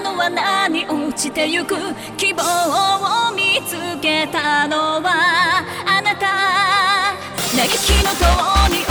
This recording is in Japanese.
のは何落ちてゆく希望を見つけたのはあなた。嘆きの塔に